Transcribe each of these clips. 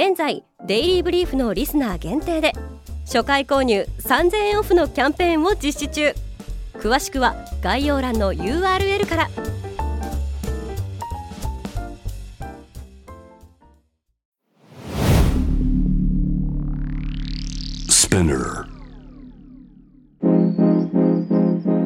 現在デイリーブリーフのリスナー限定で初回購入3000円オフのキャンペーンを実施中。詳しくは概要欄の URL からス p ナー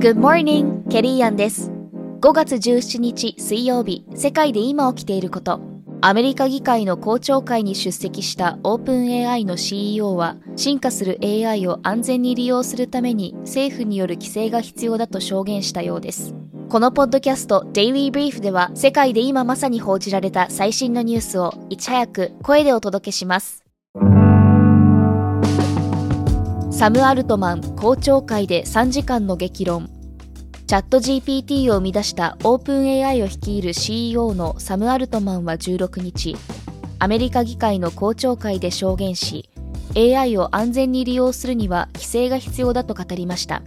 Good morning, ケリーアンです。5月17日水曜日世界で今起きていることアメリカ議会の公聴会に出席したオープン AI の CEO は進化する AI を安全に利用するために政府による規制が必要だと証言したようです。このポッドキャスト Daily Brief では世界で今まさに報じられた最新のニュースをいち早く声でお届けします。サム・アルトマン公聴会で3時間の激論。チャット GPT を生み出したオープン AI を率いる CEO のサム・アルトマンは16日、アメリカ議会の公聴会で証言し、AI を安全に利用するには規制が必要だと語りました。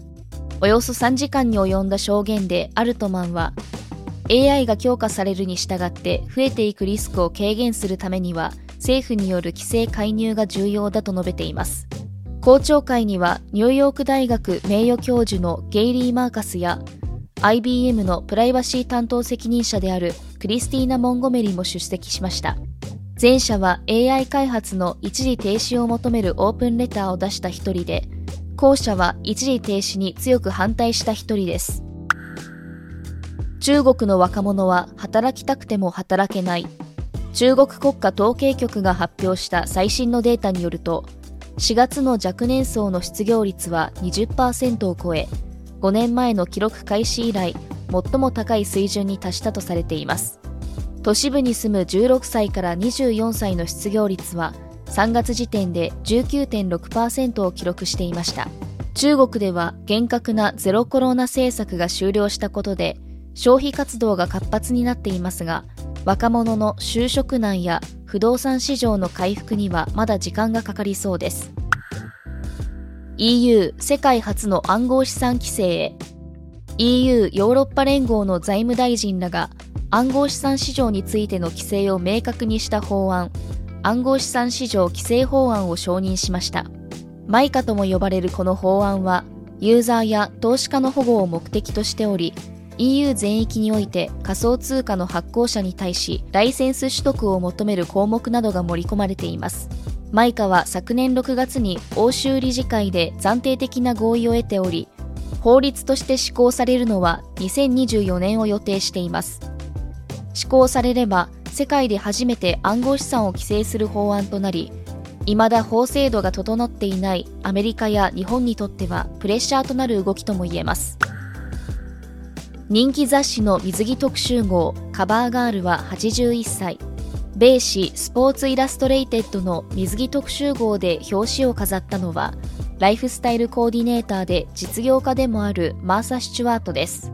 およそ3時間に及んだ証言でアルトマンは、AI が強化されるに従って増えていくリスクを軽減するためには政府による規制介入が重要だと述べています。公聴会にはニューヨーク大学名誉教授のゲイリー・マーカスや IBM のプライバシー担当責任者であるクリスティーナ・モンゴメリも出席しました。前者は AI 開発の一時停止を求めるオープンレターを出した一人で後者は一時停止に強く反対した一人です。中国の若者は働きたくても働けない。中国国家統計局が発表した最新のデータによると4月の若年層の失業率は20%を超え5年前の記録開始以来最も高い水準に達したとされています。都市部に住む16歳から24歳の失業率は3月時点で19.6%を記録していました。中国では厳格なゼロコロナ政策が終了したことで消費活動が活発になっていますが若者の就職難や不動産市場の回復にはまだ時間がかかりそうです。EU 世界初の暗号資産規制へ。EU ヨーロッパ連合の財務大臣らが暗号資産市場についての規制を明確にした法案暗号資産市場規制法案を承認しました。マイカとも呼ばれるこの法案はユーザーや投資家の保護を目的としており EU 全域において仮想通貨の発行者に対しライセンス取得を求める項目などが盛り込まれています。マイカは昨年6月に欧州理事会で暫定的な合意を得ており法律として施行されるのは2024年を予定しています。施行されれば世界で初めて暗号資産を規制する法案となり未だ法制度が整っていないアメリカや日本にとってはプレッシャーとなる動きとも言えます。人気雑誌の水着特集号カバーガールは81歳。米紙スポーツイラストレイテッドの水着特集号で表紙を飾ったのはライフスタイルコーディネーターで実業家でもあるマーサ・シチュワートです。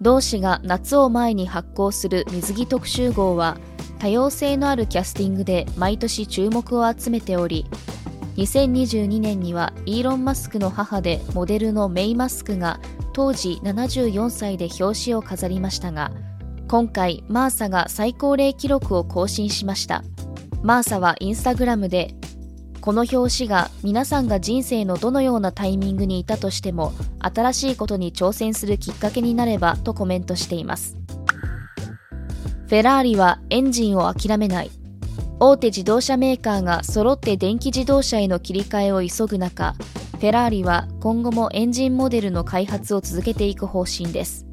同氏が夏を前に発行する水着特集号は多様性のあるキャスティングで毎年注目を集めており2022年にはイーロン・マスクの母でモデルのメイ・マスクが当時74歳で表紙を飾りましたが今回マーサが最高齢記録を更新しました。マーサはインスタグラムでこの表紙が皆さんが人生のどのようなタイミングにいたとしても新しいことに挑戦するきっかけになればとコメントしています。フェラーリはエンジンを諦めない。大手自動車メーカーが揃って電気自動車への切り替えを急ぐ中フェラーリは今後もエンジンモデルの開発を続けていく方針です。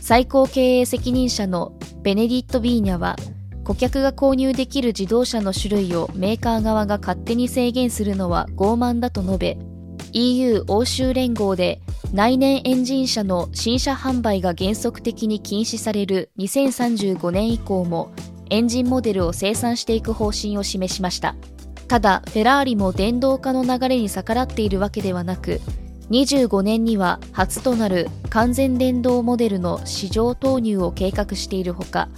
最高経営責任者のベネディット・ビーニャは、顧客が購入できる自動車の種類をメーカー側が勝手に制限するのは傲慢だと述べ、EU 欧州連合で内燃エンジン車の新車販売が原則的に禁止される2035年以降もエンジンモデルを生産していく方針を示しました。ただフェラーリも電動化の流れに逆らっているわけではなく25年には初となる完全電動モデルの市場投入を計画しているほか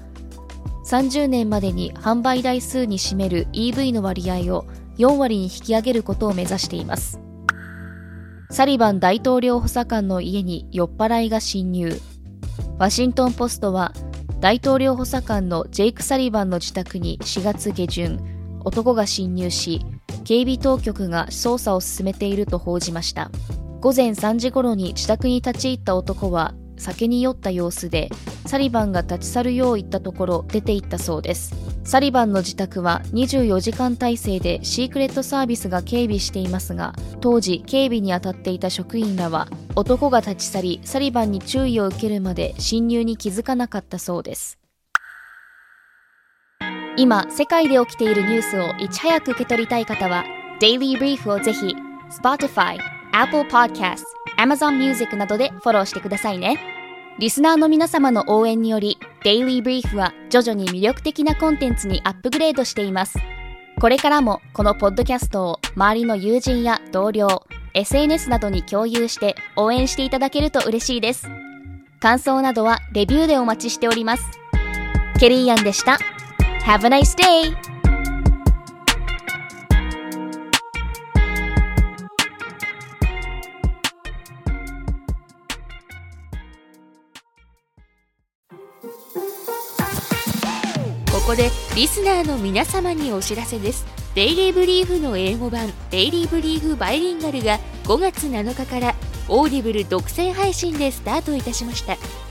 30年までに販売台数に占める EV の割合を4割に引き上げることを目指しています。サリバン大統領補佐官の家に酔っ払いが侵入。ワシントン・ポストは大統領補佐官のジェイク・サリバンの自宅に4月下旬男が侵入し警備当局が捜査を進めていると報じました。午前3時頃に自宅に立ち入った男は酒に酔った様子でサリバンが立ち去るよう言ったところ出て行ったそうです。サリバンの自宅は24時間体制でシークレットサービスが警備していますが当時警備に当たっていた職員らは男が立ち去りサリバンに注意を受けるまで侵入に気づかなかったそうです。今世界で起きているニュースをいち早く受け取りたい方は「Daily Brief」をぜひ Spotify、Apple Podcast、Amazon Music などでフォローしてくださいね。リスナーの皆様の応援により Daily Brief は徐々に魅力的なコンテンツにアップグレードしています。これからもこのポッドキャストを周りの友人や同僚 SNS などに共有して応援していただけると嬉しいです。感想などはレビューでお待ちしております。ケリーアンでした。Have a nice day! ここでリスナーの皆様にお知らせですデイリーブリーフの英語版デイリーブリーフバイリンガルが5月7日からオーディブル独占配信でスタートいたしました